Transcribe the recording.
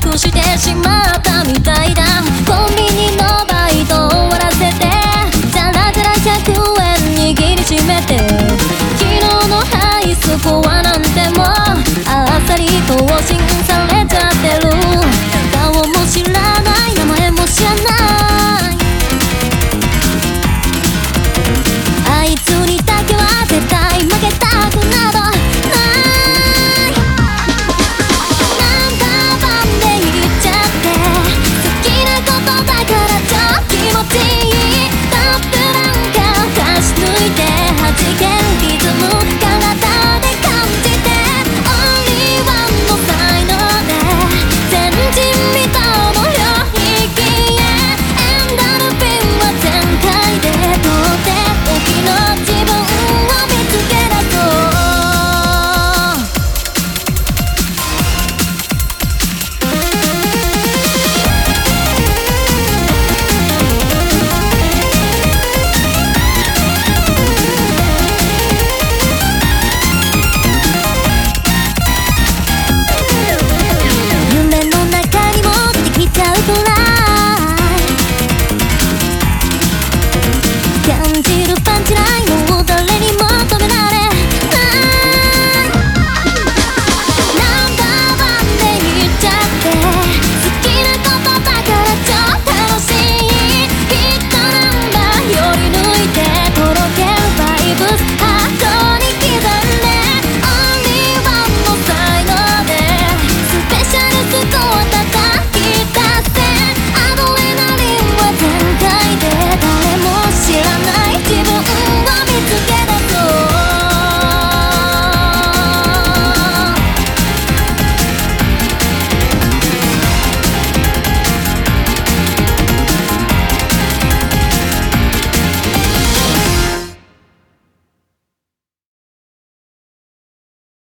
託してしまったみたいだ